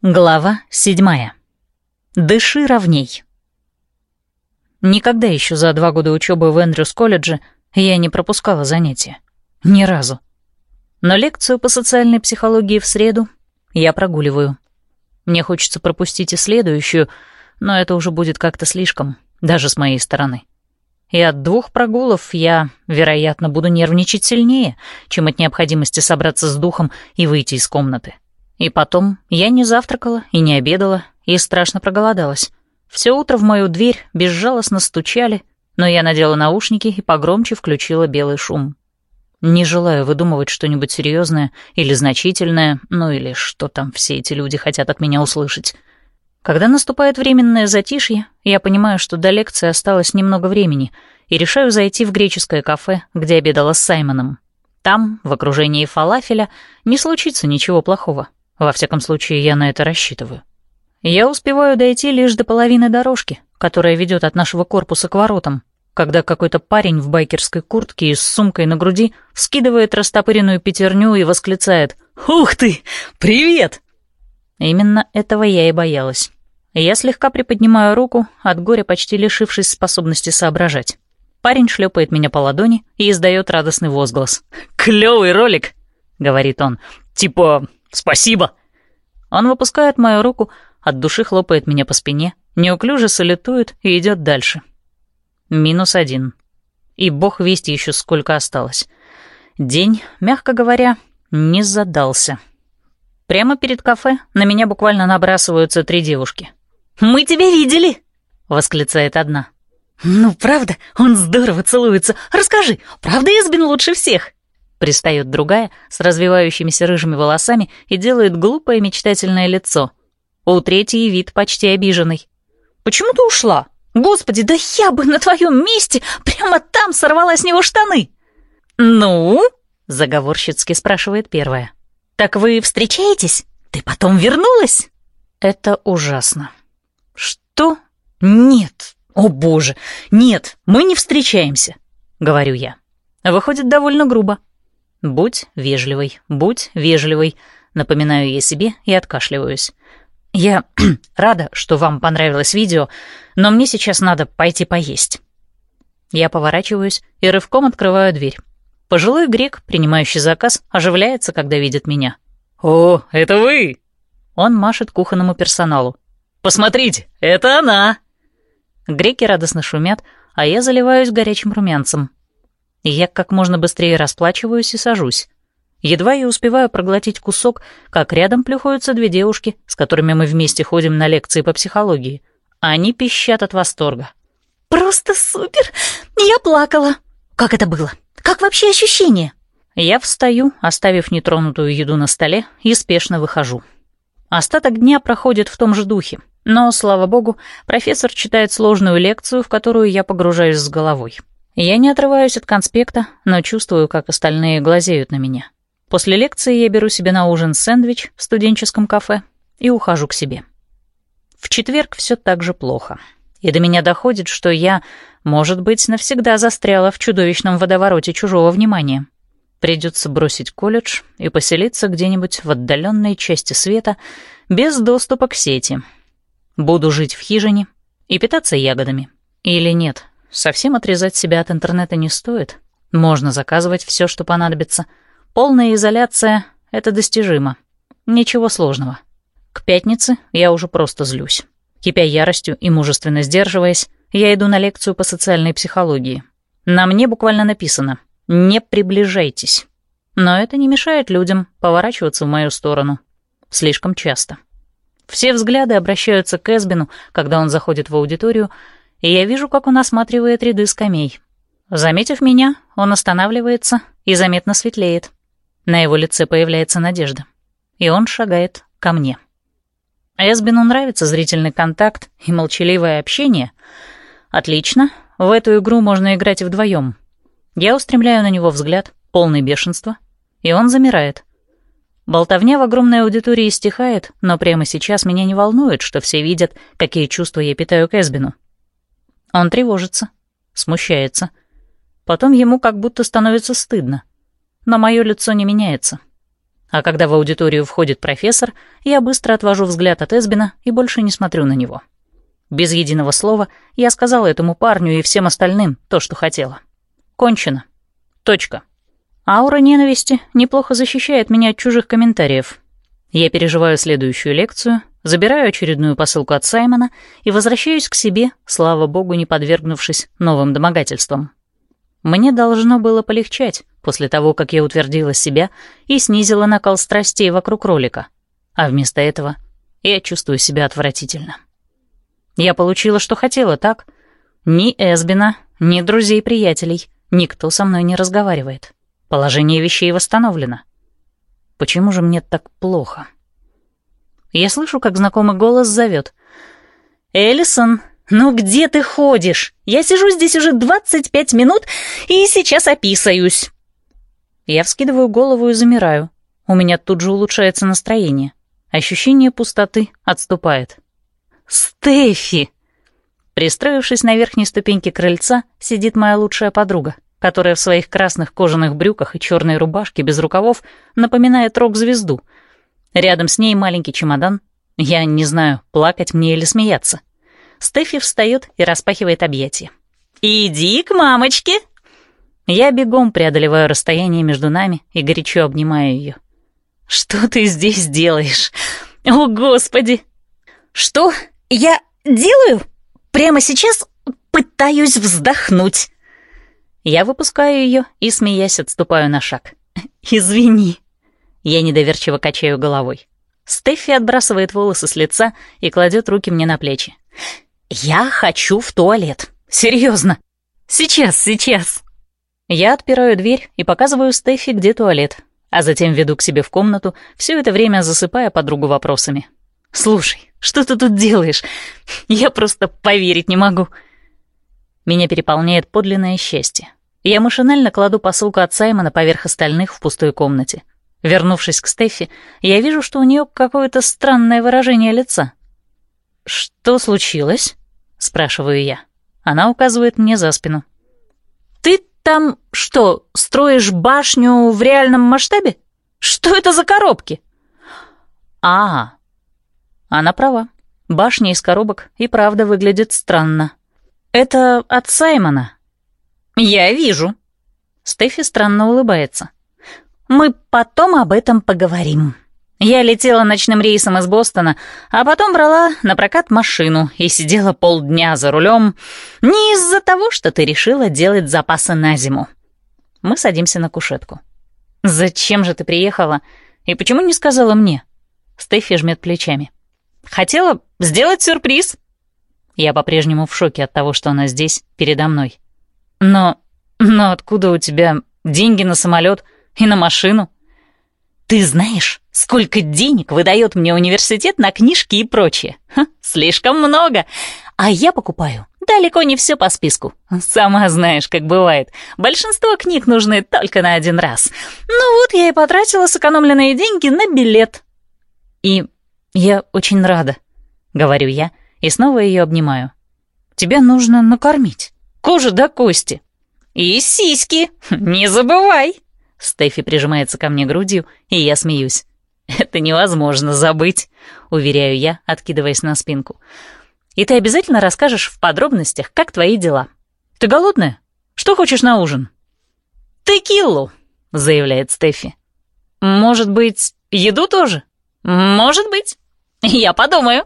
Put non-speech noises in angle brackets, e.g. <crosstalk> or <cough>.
Глава седьмая. Дыши ровней. Никогда еще за два года учебы в Эндрюс колледже я не пропускала занятия. Ни разу. Но лекцию по социальной психологии в среду я прогуливаю. Мне хочется пропустить и следующую, но это уже будет как-то слишком, даже с моей стороны. И от двух прогулов я, вероятно, буду нервничать сильнее, чем от необходимости собраться с духом и выйти из комнаты. И потом я не завтракала и не обедала, и страшно проголодалась. Все утро в мою дверь безжалостно стучали, но я надела наушники и погромче включила белый шум. Не желаю выдумывать что-нибудь серьезное или значительное, ну или что там все эти люди хотят от меня услышать. Когда наступает временное затишье, я понимаю, что до лекции осталось немного времени, и решаю зайти в греческое кафе, где обедала с Саймоном. Там, в окружении фалафеля, не случится ничего плохого. Во всяком случае, я на это рассчитываю. Я успеваю дойти лишь до половины дорожки, которая ведет от нашего корпуса к воротам, когда какой-то парень в байкерской куртке и с сумкой на груди скидывает растопыренную пятерню и восклицает «Ух ты! Привет!» Именно этого я и боялась. Я слегка приподнимаю руку, от горя почти лишившись способности соображать. Парень шлепает меня по ладони и издает радостный возглас. «Клёвый ролик!» — говорит он. «Типа, «Спасибо!» Он выпускает мою руку, от души хлопает меня по спине, неуклюже салютует и идет дальше. Минус один. И бог весть еще сколько осталось. День, мягко говоря, не задался. Прямо перед кафе на меня буквально набрасываются три девушки. «Мы тебя видели!» — восклицает одна. «Ну, правда, он здорово целуется. Расскажи, правда Избин лучше всех?» Пристает другая с развивающимися рыжими волосами и делает глупое мечтательное лицо. У третьей вид почти обиженный. «Почему ты ушла? Господи, да я бы на твоем месте прямо там сорвала с него штаны!» «Ну?» — заговорщицки спрашивает первая. «Так вы встречаетесь? Ты потом вернулась?» Это ужасно. «Что? Нет! О боже! Нет, мы не встречаемся!» — говорю я. Выходит довольно грубо. «Будь вежливой, будь вежливой», — напоминаю я себе и откашливаюсь. «Я <clears throat> рада, что вам понравилось видео, но мне сейчас надо пойти поесть». Я поворачиваюсь и рывком открываю дверь. Пожилой грек, принимающий заказ, оживляется, когда видит меня. «О, это вы!» Он машет кухонному персоналу. «Посмотрите, это она!» Греки радостно шумят, а я заливаюсь горячим румянцем. Я как можно быстрее расплачиваюсь и сажусь. Едва я успеваю проглотить кусок, как рядом плюхаются две девушки, с которыми мы вместе ходим на лекции по психологии. Они пищат от восторга. «Просто супер! Я плакала! Как это было? Как вообще ощущение?» Я встаю, оставив нетронутую еду на столе, и спешно выхожу. Остаток дня проходит в том же духе, но, слава богу, профессор читает сложную лекцию, в которую я погружаюсь с головой. Я не отрываюсь от конспекта, но чувствую, как остальные глазеют на меня. После лекции я беру себе на ужин сэндвич в студенческом кафе и ухожу к себе. В четверг все так же плохо. И до меня доходит, что я, может быть, навсегда застряла в чудовищном водовороте чужого внимания. Придется бросить колледж и поселиться где-нибудь в отдаленной части света без доступа к сети. Буду жить в хижине и питаться ягодами. Или нет, Совсем отрезать себя от интернета не стоит. Можно заказывать все, что понадобится. Полная изоляция — это достижимо. Ничего сложного. К пятнице я уже просто злюсь. Кипя яростью и мужественно сдерживаясь, я иду на лекцию по социальной психологии. На мне буквально написано «Не приближайтесь». Но это не мешает людям поворачиваться в мою сторону. Слишком часто. Все взгляды обращаются к Эсбину, когда он заходит в аудиторию, и я вижу, как он осматривает ряды скамей. Заметив меня, он останавливается и заметно светлеет. На его лице появляется надежда. И он шагает ко мне. Эсбину нравится зрительный контакт и молчаливое общение. Отлично, в эту игру можно играть вдвоем. Я устремляю на него взгляд, полный бешенства, и он замирает. Болтовня в огромной аудитории стихает, но прямо сейчас меня не волнует, что все видят, какие чувства я питаю к Эсбину. Он тревожится, смущается. Потом ему как будто становится стыдно. Но мое лицо не меняется. А когда в аудиторию входит профессор, я быстро отвожу взгляд от Эсбина и больше не смотрю на него. Без единого слова я сказала этому парню и всем остальным то, что хотела. Кончено. Точка. Аура ненависти неплохо защищает меня от чужих комментариев. Я переживаю следующую лекцию, забираю очередную посылку от Саймона и возвращаюсь к себе, слава богу, не подвергнувшись новым домогательствам. Мне должно было полегчать после того, как я утвердила себя и снизила накал страстей вокруг ролика. А вместо этого я чувствую себя отвратительно. Я получила, что хотела, так? Ни Эсбина, ни друзей-приятелей, никто со мной не разговаривает. Положение вещей восстановлено. Почему же мне так плохо? Я слышу, как знакомый голос зовет. «Эллисон, ну где ты ходишь? Я сижу здесь уже 25 минут и сейчас описаюсь». Я вскидываю голову и замираю. У меня тут же улучшается настроение. Ощущение пустоты отступает. «Стефи!» Пристроившись на верхней ступеньке крыльца, сидит моя лучшая подруга, которая в своих красных кожаных брюках и черной рубашке без рукавов напоминает рок-звезду. Рядом с ней маленький чемодан. Я не знаю, плакать мне или смеяться. Стефи встает и распахивает объятия. «Иди к мамочке!» Я бегом преодолеваю расстояние между нами и горячо обнимаю ее. «Что ты здесь делаешь? О, Господи!» «Что я делаю? Прямо сейчас пытаюсь вздохнуть!» Я выпускаю ее и, смеясь, отступаю на шаг. «Извини!» Я недоверчиво качаю головой. Стеффи отбрасывает волосы с лица и кладет руки мне на плечи. «Я хочу в туалет. Серьезно. Сейчас, сейчас». Я отпираю дверь и показываю Стефи, где туалет, а затем веду к себе в комнату, все это время засыпая подругу вопросами. «Слушай, что ты тут делаешь? Я просто поверить не могу». Меня переполняет подлинное счастье. Я машинально кладу посылку от Саймона поверх остальных в пустой комнате. Вернувшись к Стефи, я вижу, что у нее какое-то странное выражение лица. «Что случилось?» — спрашиваю я. Она указывает мне за спину. «Ты там что, строишь башню в реальном масштабе? Что это за коробки?» «А, она права. Башня из коробок и правда выглядит странно. Это от Саймона». «Я вижу». Стефи странно улыбается. «Мы потом об этом поговорим». Я летела ночным рейсом из Бостона, а потом брала на прокат машину и сидела полдня за рулем не из-за того, что ты решила делать запасы на зиму. Мы садимся на кушетку. «Зачем же ты приехала? И почему не сказала мне?» Стефи жмет плечами. «Хотела сделать сюрприз». Я по-прежнему в шоке от того, что она здесь, передо мной. «Но... но откуда у тебя деньги на самолет и на машину?» «Ты знаешь, сколько денег выдает мне университет на книжки и прочее? Ха, слишком много. А я покупаю далеко не все по списку. Сама знаешь, как бывает. Большинство книг нужны только на один раз. Ну вот я и потратила сэкономленные деньги на билет». «И я очень рада», — говорю я, и снова ее обнимаю. «Тебя нужно накормить. Кожа до кости». «И сиськи, не забывай!» Стефи прижимается ко мне грудью, и я смеюсь. «Это невозможно забыть», — уверяю я, откидываясь на спинку. «И ты обязательно расскажешь в подробностях, как твои дела. Ты голодная? Что хочешь на ужин?» «Текиллу», — заявляет Стефи. «Может быть, еду тоже?» «Может быть. Я подумаю».